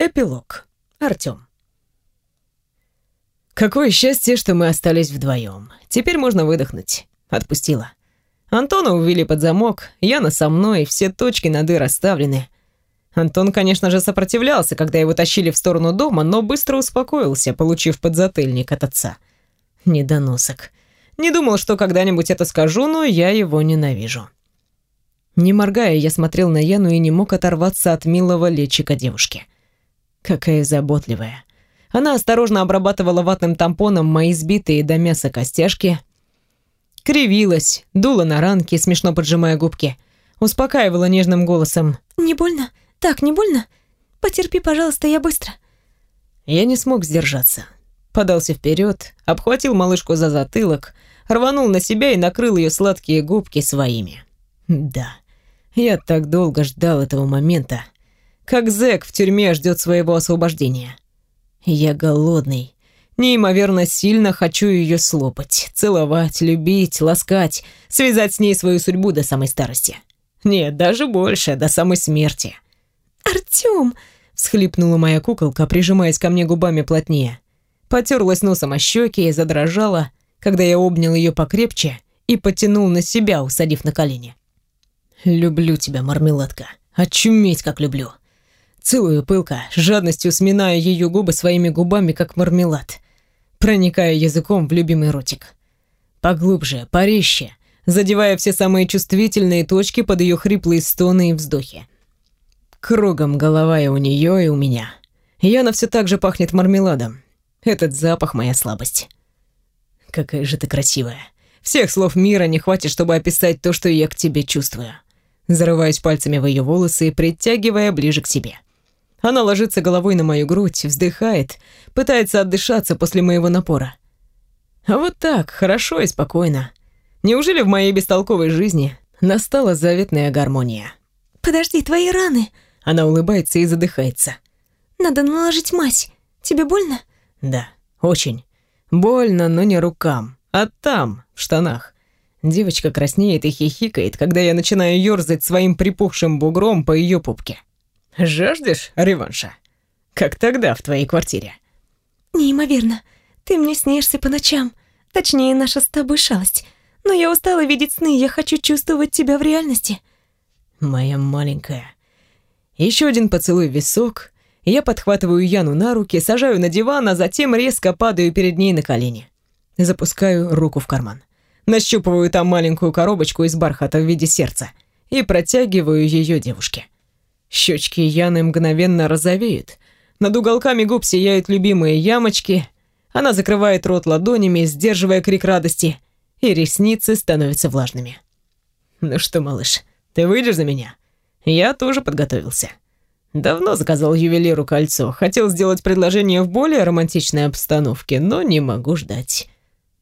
Эпилог. Артём. Какое счастье, что мы остались вдвоем. Теперь можно выдохнуть. Отпустила. Антона увели под замок, Яна со мной, все точки над «и» расставлены. Антон, конечно же, сопротивлялся, когда его тащили в сторону дома, но быстро успокоился, получив подзатыльник от отца. Недоносок. Не думал, что когда-нибудь это скажу, но я его ненавижу. Не моргая, я смотрел на Яну и не мог оторваться от милого личика девушки. Какая заботливая. Она осторожно обрабатывала ватным тампоном мои сбитые до мяса костяшки, кривилась, дула на ранки, смешно поджимая губки, успокаивала нежным голосом. «Не больно? Так, не больно? Потерпи, пожалуйста, я быстро». Я не смог сдержаться. Подался вперед, обхватил малышку за затылок, рванул на себя и накрыл ее сладкие губки своими. Да, я так долго ждал этого момента, как зэк в тюрьме ждет своего освобождения. Я голодный. Неимоверно сильно хочу ее слопать, целовать, любить, ласкать, связать с ней свою судьбу до самой старости. Нет, даже больше, до самой смерти. «Артём!» — всхлипнула моя куколка, прижимаясь ко мне губами плотнее. Потерлась носом о щеки и задрожала, когда я обнял ее покрепче и потянул на себя, усадив на колени. «Люблю тебя, мармеладка. Очуметь, как люблю. Целую пылко, жадностью сминая ее губы своими губами, как мармелад, проникая языком в любимый ротик. Поглубже, порезче, задевая все самые чувствительные точки под ее хриплые стоны и вздохи. Кругом голова и у нее, и у меня. Яна все так же пахнет мармеладом. Этот запах — моя слабость. Какая же ты красивая. Всех слов мира не хватит, чтобы описать то, что я к тебе чувствую. Зарываюсь пальцами в ее волосы, притягивая ближе к себе. Она ложится головой на мою грудь, вздыхает, пытается отдышаться после моего напора. А вот так, хорошо и спокойно. Неужели в моей бестолковой жизни настала заветная гармония? «Подожди, твои раны!» Она улыбается и задыхается. «Надо наложить мазь. Тебе больно?» «Да, очень. Больно, но не рукам, а там, в штанах. Девочка краснеет и хихикает, когда я начинаю ёрзать своим припухшим бугром по ее пупке. Жаждешь реванша? Как тогда в твоей квартире? Неимоверно. Ты мне снишься по ночам. Точнее, наша с тобой шалость. Но я устала видеть сны, я хочу чувствовать тебя в реальности. Моя маленькая. Еще один поцелуй в висок. Я подхватываю Яну на руки, сажаю на диван, а затем резко падаю перед ней на колени. Запускаю руку в карман. Нащупываю там маленькую коробочку из бархата в виде сердца и протягиваю ее девушке. Щечки Яны мгновенно розовеют. Над уголками губ сияют любимые ямочки. Она закрывает рот ладонями, сдерживая крик радости, и ресницы становятся влажными. «Ну что, малыш, ты выйдешь за меня?» Я тоже подготовился. Давно заказал ювелиру кольцо. Хотел сделать предложение в более романтичной обстановке, но не могу ждать.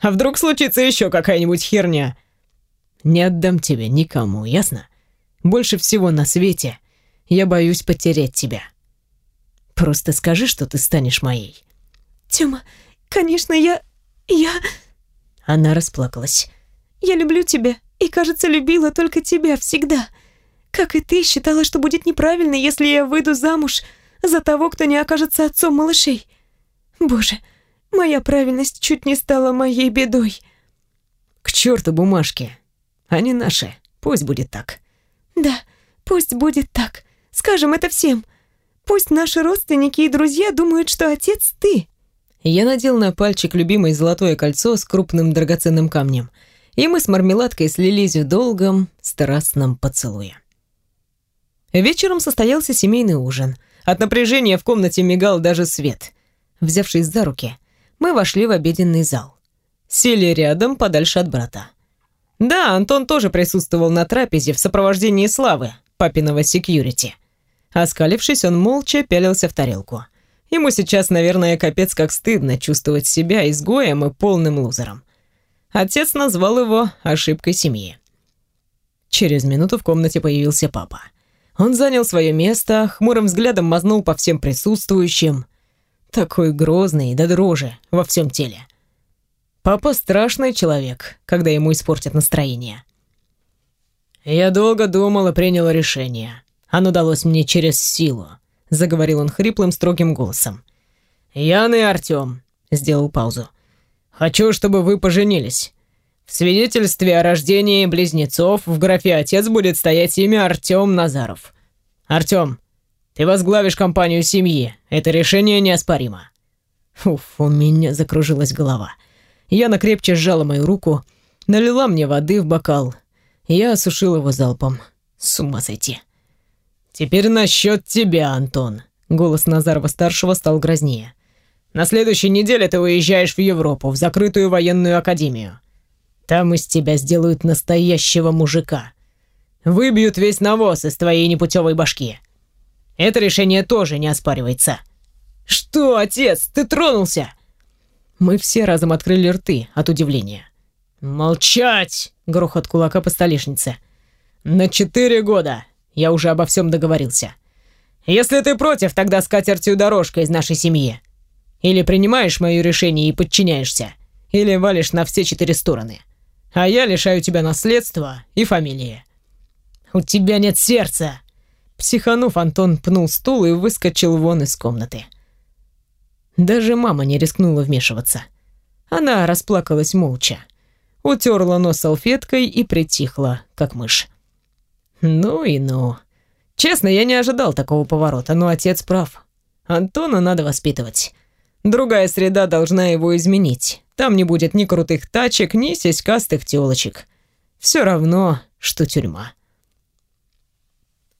А вдруг случится еще какая-нибудь херня? Не отдам тебе никому, ясно? Больше всего на свете я боюсь потерять тебя. Просто скажи, что ты станешь моей. Тёма, конечно, я... я... Она расплакалась. Я люблю тебя и, кажется, любила только тебя всегда. Как и ты, считала, что будет неправильно, если я выйду замуж за того, кто не окажется отцом малышей. Боже, моя правильность чуть не стала моей бедой. К черту бумажки. Они наши. Пусть будет так. Да, пусть будет так. Скажем это всем. Пусть наши родственники и друзья думают, что отец ты». Я надел на пальчик любимое золотое кольцо с крупным драгоценным камнем, и мы с мармеладкой слились в долгом, страстном поцелуе. Вечером состоялся семейный ужин. От напряжения в комнате мигал даже свет. Взявшись за руки, мы вошли в обеденный зал. Сели рядом, подальше от брата. Да, Антон тоже присутствовал на трапезе в сопровождении Славы, папиного секьюрити. Оскалившись, он молча пялился в тарелку. Ему сейчас, наверное, капец как стыдно чувствовать себя изгоем и полным лузером. Отец назвал его ошибкой семьи. Через минуту в комнате появился папа. Он занял свое место, хмурым взглядом мазнул по всем присутствующим. Такой грозный, да дрожи во всем теле. Папа страшный человек, когда ему испортят настроение. Я долго думал и принял решение. Оно далось мне через силу. заговорил он хриплым, строгим голосом. «Ян и Артем», — сделал паузу. «Хочу, чтобы вы поженились. В свидетельстве о рождении близнецов в графе «Отец» будет стоять имя Артем Назаров. Артем, ты возглавишь компанию семьи. Это решение неоспоримо». Уф, у меня закружилась голова. Яна крепче сжала мою руку, налила мне воды в бокал. Я осушил его залпом. С ума сойти. «Теперь насчет тебя, Антон». Голос Назарова-старшего стал грознее. «На следующей неделе ты уезжаешь в Европу, в закрытую военную академию. Там из тебя сделают настоящего мужика. Выбьют весь навоз из твоей непутевой башки. Это решение тоже не оспаривается». «Что, отец, ты тронулся?» Мы все разом открыли рты от удивления. «Молчать!» — грохот кулака по столешнице. «На четыре года! Я уже обо всем договорился. Если ты против, тогда с катертью дорожка из нашей семьи. Или принимаешь мое решение и подчиняешься, или валишь на все четыре стороны. А я лишаю тебя наследства и фамилии. У тебя нет сердца!» Психанув, Антон пнул стул и выскочил вон из комнаты. Даже мама не рискнула вмешиваться. Она расплакалась молча. Утерла нос салфеткой и притихла, как мышь. Ну и ну. Честно, я не ожидал такого поворота, но отец прав. Антона надо воспитывать. Другая среда должна его изменить. Там не будет ни крутых тачек, ни сиськастых тёлочек. Все равно, что тюрьма.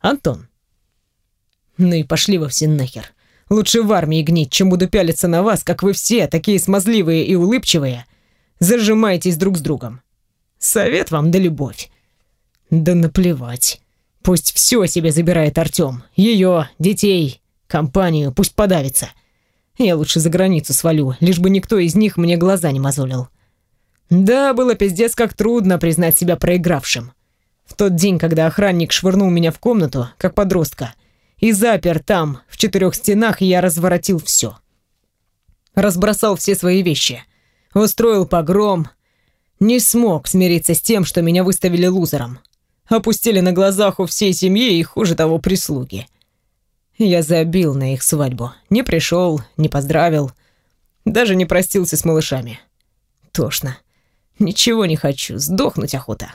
Антон. Ну и пошли вы все нахер. Лучше в армии гнить, чем буду пялиться на вас, как вы все, такие смазливые и улыбчивые, зажимаетесь друг с другом. Совет вам да любовь. Да наплевать. Пусть все себе забирает Артем. Ее, детей, компанию, пусть подавится. Я лучше за границу свалю, лишь бы никто из них мне глаза не мозолил. Да, было пиздец как трудно признать себя проигравшим. В тот день, когда охранник швырнул меня в комнату, как подростка, и запер там, в четырех стенах, я разворотил все. Разбросал все свои вещи. Устроил погром. Не смог смириться с тем, что меня выставили лузером. Опустили на глазах у всей семьи и, хуже того, прислуги. Я забил на их свадьбу. Не пришел, не поздравил. Даже не простился с малышами. Тошно. Ничего не хочу, сдохнуть охота.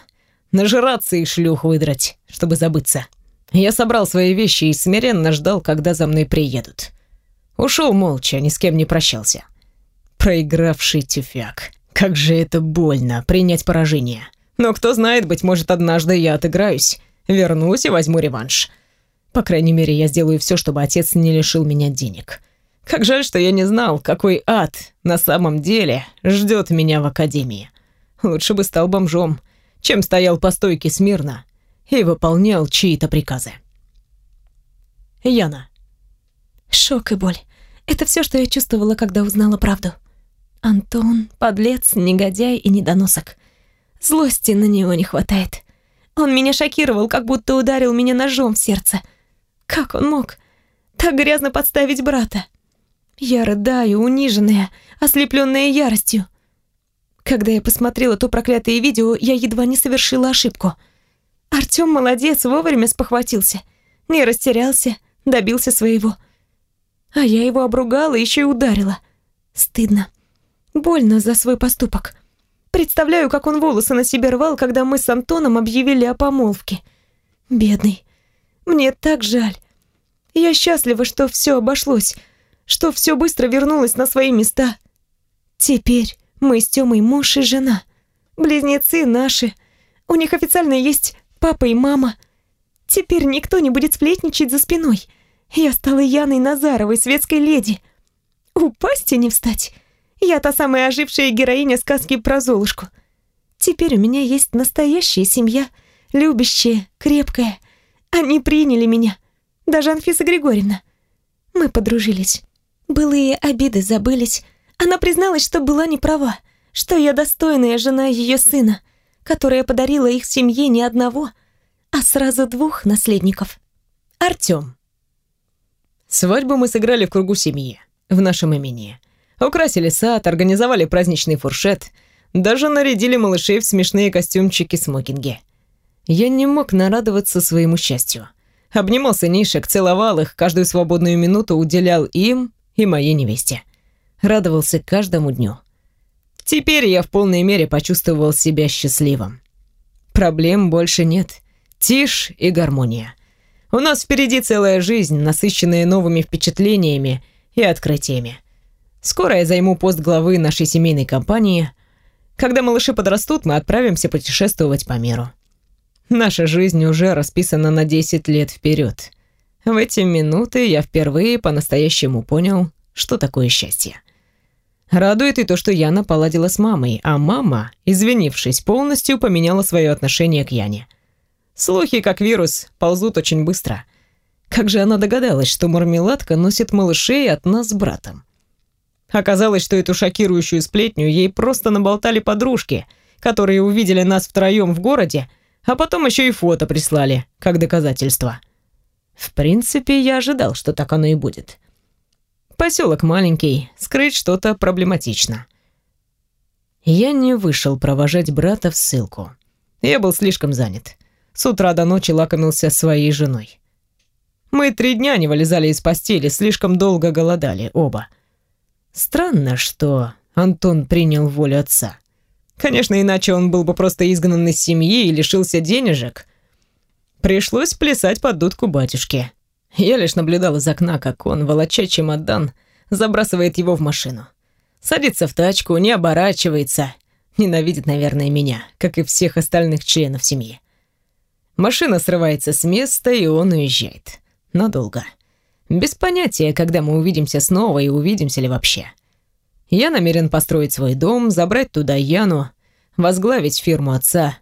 Нажираться и шлюх выдрать, чтобы забыться. Я собрал свои вещи и смиренно ждал, когда за мной приедут. Ушел молча, ни с кем не прощался. Проигравший тюфяк. Как же это больно, принять поражение. Но кто знает, быть может, однажды я отыграюсь, вернусь и возьму реванш. По крайней мере, я сделаю все, чтобы отец не лишил меня денег. Как жаль, что я не знал, какой ад на самом деле ждет меня в академии. Лучше бы стал бомжом, чем стоял по стойке смирно и выполнял чьи-то приказы. Яна. Шок и боль. Это все, что я чувствовала, когда узнала правду. Антон, подлец, негодяй и недоносок. Злости на него не хватает. Он меня шокировал, как будто ударил меня ножом в сердце. Как он мог так грязно подставить брата? Я рыдаю, униженная, ослепленная яростью. Когда я посмотрела то проклятое видео, я едва не совершила ошибку — Артём молодец, вовремя спохватился. Не растерялся, добился своего. А я его обругала, еще и ударила. Стыдно. Больно за свой поступок. Представляю, как он волосы на себе рвал, когда мы с Антоном объявили о помолвке. Бедный. Мне так жаль. Я счастлива, что все обошлось, что все быстро вернулось на свои места. Теперь мы с Тёмой муж и жена. Близнецы наши. У них официально есть папа и мама. Теперь никто не будет сплетничать за спиной. Я стала Яной Назаровой, светской леди. Упасть и не встать. Я та самая ожившая героиня сказки про Золушку. Теперь у меня есть настоящая семья, любящая, крепкая. Они приняли меня. Даже Анфиса Григорьевна. Мы подружились. Былые обиды забылись. Она призналась, что была не права, что я достойная жена ее сына которая подарила их семье не одного, а сразу двух наследников. Артём. Свадьбу мы сыграли в кругу семьи, в нашем имени. Украсили сад, организовали праздничный фуршет, даже нарядили малышей в смешные костюмчики-смокинги. Я не мог нарадоваться своему счастью. Обнимал сынишек, целовал их, каждую свободную минуту уделял им и моей невесте. Радовался каждому дню. Теперь я в полной мере почувствовал себя счастливым. Проблем больше нет. Тишь и гармония. У нас впереди целая жизнь, насыщенная новыми впечатлениями и открытиями. Скоро я займу пост главы нашей семейной компании. Когда малыши подрастут, мы отправимся путешествовать по миру. Наша жизнь уже расписана на 10 лет вперед. В эти минуты я впервые по-настоящему понял, что такое счастье. Радует и то, что Яна поладила с мамой, а мама, извинившись, полностью поменяла свое отношение к Яне. Слухи, как вирус, ползут очень быстро. Как же она догадалась, что мармеладка носит малышей от нас с братом? Оказалось, что эту шокирующую сплетню ей просто наболтали подружки, которые увидели нас втроем в городе а потом еще и фото прислали, как доказательство. В принципе, я ожидал, что так оно и будет. Поселок маленький, скрыть что-то проблематично. Я не вышел провожать брата в ссылку. Я был слишком занят. С утра до ночи лакомился своей женой. Мы три дня не вылезали из постели, слишком долго голодали оба. Странно, что Антон принял волю отца. Конечно, иначе он был бы просто изгнан из семьи и лишился денежек. Пришлось плясать под дудку батюшки. Я лишь наблюдал из окна, как он, волоча чемодан, забрасывает его в машину. Садится в тачку, не оборачивается. Ненавидит, наверное, меня, как и всех остальных членов семьи. Машина срывается с места, и он уезжает. Надолго. Без понятия, когда мы увидимся снова и увидимся ли вообще. Я намерен построить свой дом, забрать туда Яну, возглавить фирму отца.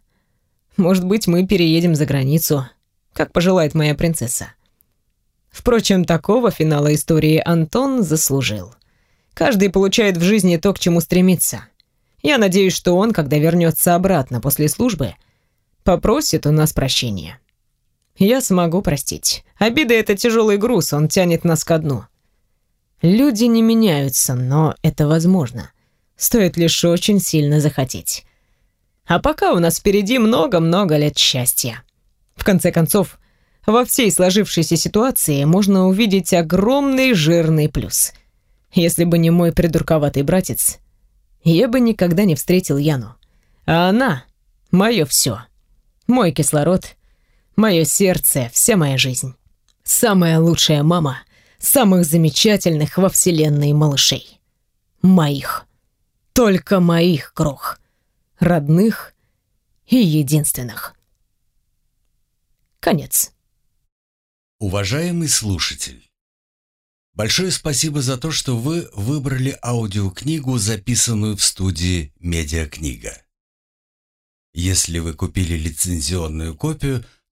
Может быть, мы переедем за границу, как пожелает моя принцесса. Впрочем, такого финала истории Антон заслужил. Каждый получает в жизни то, к чему стремится. Я надеюсь, что он, когда вернется обратно после службы, попросит у нас прощения. Я смогу простить. Обида — это тяжелый груз, он тянет нас ко дну. Люди не меняются, но это возможно. Стоит лишь очень сильно захотеть. А пока у нас впереди много-много лет счастья. В конце концов, во всей сложившейся ситуации можно увидеть огромный жирный плюс. Если бы не мой придурковатый братец, я бы никогда не встретил Яну. А она — мое все. Мой кислород, мое сердце, вся моя жизнь. Самая лучшая мама — самых замечательных во вселенной малышей. Моих. Только моих крох. Родных и единственных. Конец. Уважаемый слушатель, большое спасибо за то, что вы выбрали аудиокнигу, записанную в студии «Медиакнига». Если вы купили лицензионную копию –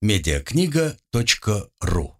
медиакнига.ру